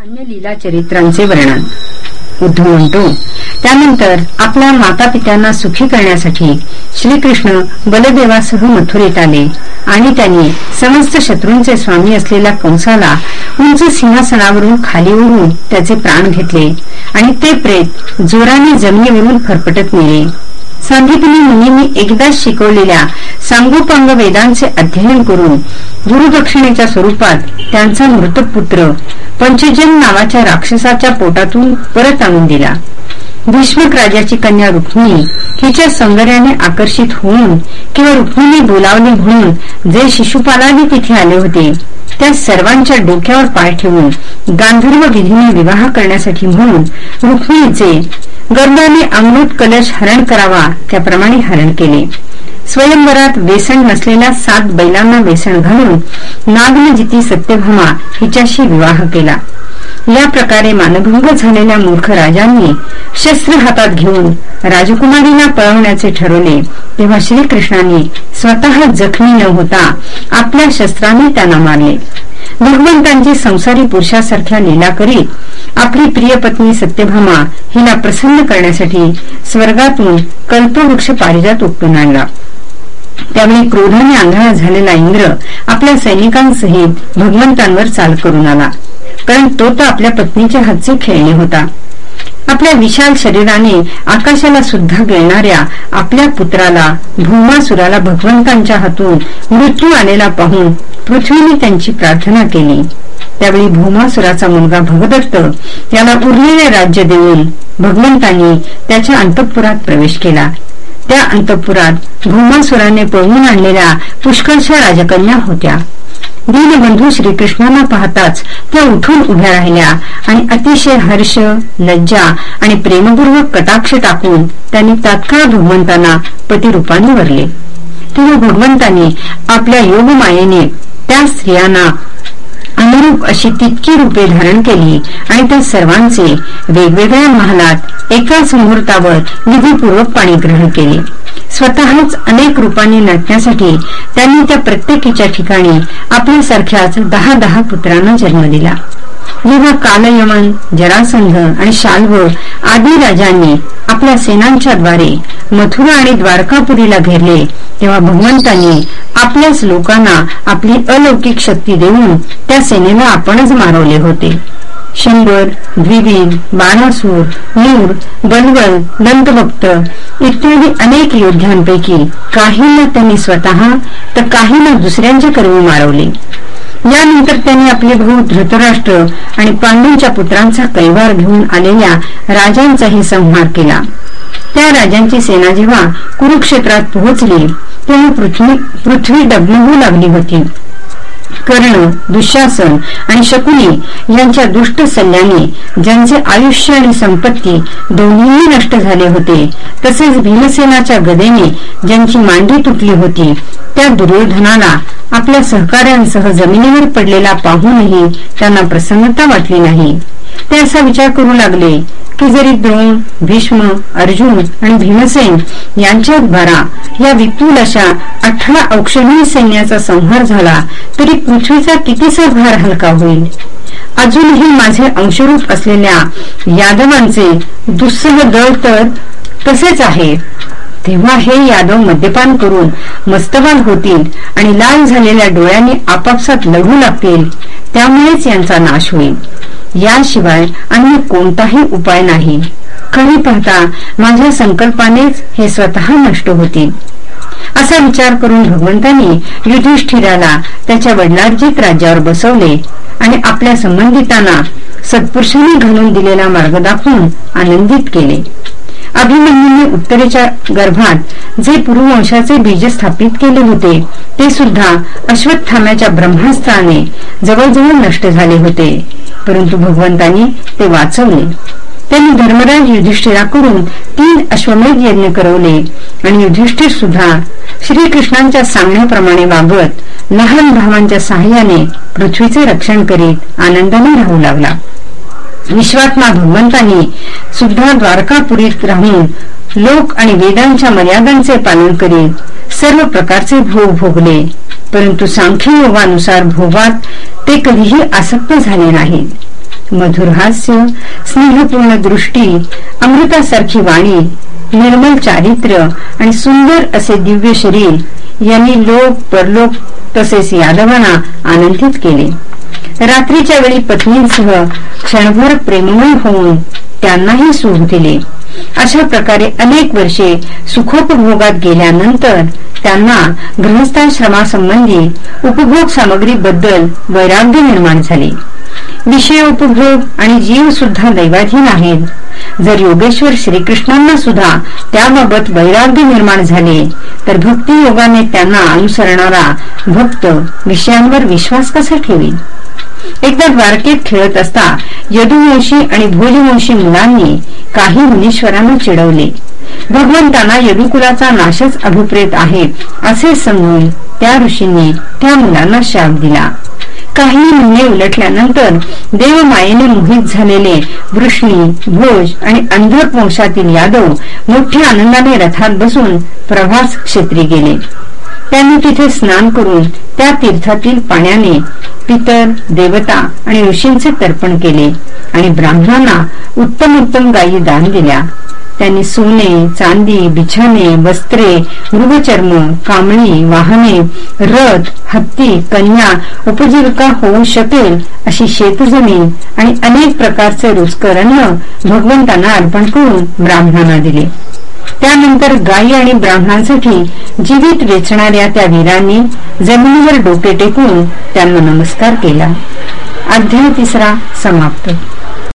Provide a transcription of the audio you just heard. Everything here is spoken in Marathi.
अन्य लीला चरित्रांचे वर्णन. उद्धव म्हणतो त्यानंतर आपल्या माता पित्यांना सुखी करण्यासाठी श्रीकृष्ण बलदेवासह मथुरेत आले आणि त्यांनी समस्त शत्रूंचे स्वामी असलेल्या कंसाला उंच सिंहासनावरून खाली उडून त्याचे प्राण घेतले आणि ते प्रेत जोराने जमिनीवरून फरफटत नेले. सांदीपनी मुनींनी एकदाच शिकवलेल्या सांगोपांग वेदांचे अध्ययन करून गुरुदक्षिणेच्या स्वरूपात त्यांचा मृतपुत्र पंचजन नावाच्या राक्षसाच्या पोटातून परत आणून दिला. भीष्मक राजाची कन्या रुक्मिणी हिच्या सौंदर्याने आकर्षित होऊन किंवा रुक्मिणी बोलावले म्हणून जे शिशुपालाने तिथे आले होते त्या सर्वांच्या डोक्यावर पाय ठेवून गांधर्व विधीने विवाह करण्यासाठी म्हणून रुक्मिणीचे गर्भाने अमृत कलश हरण करावा त्याप्रमाणे हरण केले. स्वयंवरात वेसण नसलेल्या सात बैलांना वेसण घालून नागनजिती सत्यभामा हिच्याशी विवाह केला. या प्रकारे मानभंग झालेल्या मूर्ख राजांनी शस्त्र हातात घेऊन राजकुमारीला पळवण्याचे ठरवले तेव्हा श्रीकृष्णांनी स्वतः जखमी न होता आपल्या शस्त्राने त्यांना मारले. भगवंतांची संसारी पुरुषासारख्या लीला करीत आपली प्रिय पत्नी सत्यभामा हिला प्रसन्न करण्यासाठी स्वर्गातून कल्पवृक्ष पारिजात उपटून आणला. त्यावेळी क्रोधाने आंधळा झालेला इंद्र आपल्या सैनिकांसहित भगवंतांवर चाल करून आला. कारण तो तर आपल्या पत्नीच्या हातचे खेळणे होता. आपल्या विशाल शरीराने आकाशाला सुद्धा गिळणाऱ्या आपल्या पुत्राला भूमासुराला भगवंतांच्या हातून मृत्यू आलेला पाहून पृथ्वीने त्यांची प्रार्थना केली. त्यावेळी भूमासुराचा मुलगा भगदत्त याला उरलेले राज्य देऊन भगवंतांनी त्याच्या अंतपुरात प्रवेश केला. त्या अंतपुरात भूमासुराने पळवून आणलेल्या पुष्कळशा राजकन्या होत्या. दीनबंधू श्रीकृष्णांना पाहताच त्या उठून उभ्या राहिल्या आणि अतिशय हर्ष लज्जा आणि प्रेमपूर्वक कटाक्ष टाकून त्यांनी तात्काळ भगवंतांना पतिरूपाने वरले. तेव्हा भगवंतांनी आपल्या योगमायेने त्या स्त्रियांना अनुरूप अशी तितकी रूपे धारण केली आणि त्या सर्वांचे वेगवेगळ्या महालात एकाच मुहूर्तावर विधीपूर्वक पाणी ग्रहण केले. स्वतःच अनेक रूपांनी नटण्यासाठी त्यांनी त्या प्रत्येकीच्या ठिकाणी आपल्यासारख्याच दहा दहा पुत्रांना जन्म दिला. जेव्हा कालयमन जरासंध आणि शाल्व आदी राजांनी आपल्या सेनांच्या द्वारे मथुरा आणि द्वारकापुरीला घेरले. तेव्हा भगवंतांनी आपल्याच लोकांना आपली अलौकिक शक्ती देऊन त्या सेनेला आपणच मारवले होते. शंभर द्विविद बाणासूर नूर बलवल दंतभक्त इत्यादी अनेक योद्ध्यांपैकी काहींना त्यांनी स्वतः तर काहींना दुसऱ्यांच्या कर्मी मारवले. यानंतर त्यांनी आपले भाऊ धृतराष्ट्र आणि पांडूंच्या पुत्रांचा कैवार घेऊन आलेल्या राजांचाही संहार केला. त्या राजांची सेना जेव्हा कुरुक्षेत्रात पोहोचली तेव्हा पृथ्वी पृथ्वी डबनवू लागली होती. कर्ण दुःशासन आणि शकुनी यांच्या दुष्ट सल्ल्याने ज्यांचे आयुष्य आणि संपत्ती दोन्हीही नष्ट झाले होते तसेच भीमसेनाच्या गदेने ज्यांची मांडी तुटली होती त्या दुर्योधनाला आपल्या सहकार्यांसह जमिनीवर पडलेला पाहूनही त्यांना प्रसन्नता वाटली नाही. ते असा विचार करू लागले की जरी द्रोण भीष्म अर्जुन आणि भीमसेन यांच्या द्वारा या विपुल अशा अठरा औक्षणीय सैन्याचा संहार झाला तरी पृथ्वीचा कितीसा भार हलका होईल? अजूनही माझे अंशरूप असलेल्या यादवांचे दुस्सह दळ तर तसेच आहे. तेव्हा हे यादव मद्यपान करून मस्तवान होतील आणि लाल झालेल्या डोळ्यांनी आपापसात लढू लागतील त्यामुळेच यांचा नाश होईल. याशिवाय अन्य कोणताही उपाय नाही. खरी पाहता माझ्या संकल्पानेच हे स्वतः नष्ट होतील. असा विचार करून भगवंतांनी युधिष्ठिराला त्याच्या वडिलार्जित राज्यावर बसवले आणि आपल्या संबंधितांना सत्पुरुषांनी घालून दिलेला मार्ग दाखवून आनंदित केले. अभिमन्यूने उत्तरेच्या गर्भात जे पुरुवंशाचे बीज स्थापित केले होते ते सुद्धा अश्वत्थाम्याच्या ब्रह्मास्त्राने जवळजवळ नष्ट झाले होते. परंतु भगवंतांनी ते वाचवले. त्यांनी धर्मराज युधिष्ठिराकडून तीन अश्वमेध यज्ञ करवले आणि युधिष्ठिर सुद्धा श्रीकृष्णांच्या सांगण्याप्रमाणे वागत लहान भावांच्या सहाय्याने पृथ्वीचे रक्षण करीत आनंदाने राहू लागला. विश्वात्मा भगवंतांनी सुद्धा द्वारकापुरीत राहून लोक आणि वेदांच्या मर्यादांचे पालन करीत सर्व प्रकारचे भोग भोगले. परंतु सांख्ययोगानुसार भोगात ते कधीही आसक्त झाले नाहीत. मधुर हास्य स्नेहपूर्ण दृष्टी अमृतासारखी वाणी निर्मल चारित्र्य आणि सुंदर असे दिव्य शरीर यांनी लोक परलोक तसेच यादवांना आनंदित केले. रात्रीच्या वेळी पत्नींसह क्षणभर प्रेममय होऊन त्यांनाही सुख दिले. अशा प्रकारे अनेक वर्षे सुखोपभोगात गेल्यानंतर त्यांना गृहस्थाश्रमासंबंधी उपभोग सामग्रीबद्दल वैराग्य निर्माण झाले. विषय उपभोग आणि जीव सुद्धा दैवाधीन आहेत. जर योगेश्वर श्रीकृष्णांना सुद्धा त्याबाबत वैराग्य निर्माण झाले तर भक्ती योगाने त्यांना अनुसरणारा भक्त विषयांवर विश्वास कसा ठेवी एकदा द्वारकेत खेळत असता यदुवंशी आणि भोजवंशी मुलांनी काही मुनीश्वरांना चिडवले. भगवंतांना यदुकुलाचा नाशच अभिप्रेत आहे असे समजून त्या ऋषींनी त्या मुलांना शाप दिला. काही महिने उलटल्यानंतर देवमायेने मोहित झालेले वृष्णी भोज आणि अंधक वंशातील यादव मोठ्या आनंदाने रथात बसून प्रभास क्षेत्री गेले. त्यांनी तिथे स्नान करून त्या तीर्थातील पाण्याने पितर देवता आणि ऋषींचे तर्पण केले आणि ब्राह्मणांना उत्तम उत्तम गायी दान दिल्या. त्यांनी सोने चांदी बिछाने वस्त्रे मृगचर्म कांबळी वाहने रथ हत्ती कन्या उपजीविका होऊ शकेल अशी शेतजमीन आणि अनेक प्रकारचे रुचकर अन्न भगवंतांना अर्पण करून ब्राह्मणांना दिले. त्यानंतर गायी आणि ब्राह्मणांसाठी जीवित वेचणाऱ्या त्या वीरांनी जमिनीवर डोके टेकून त्यांना नमस्कार केला. अध्याय तिसरा समाप्त.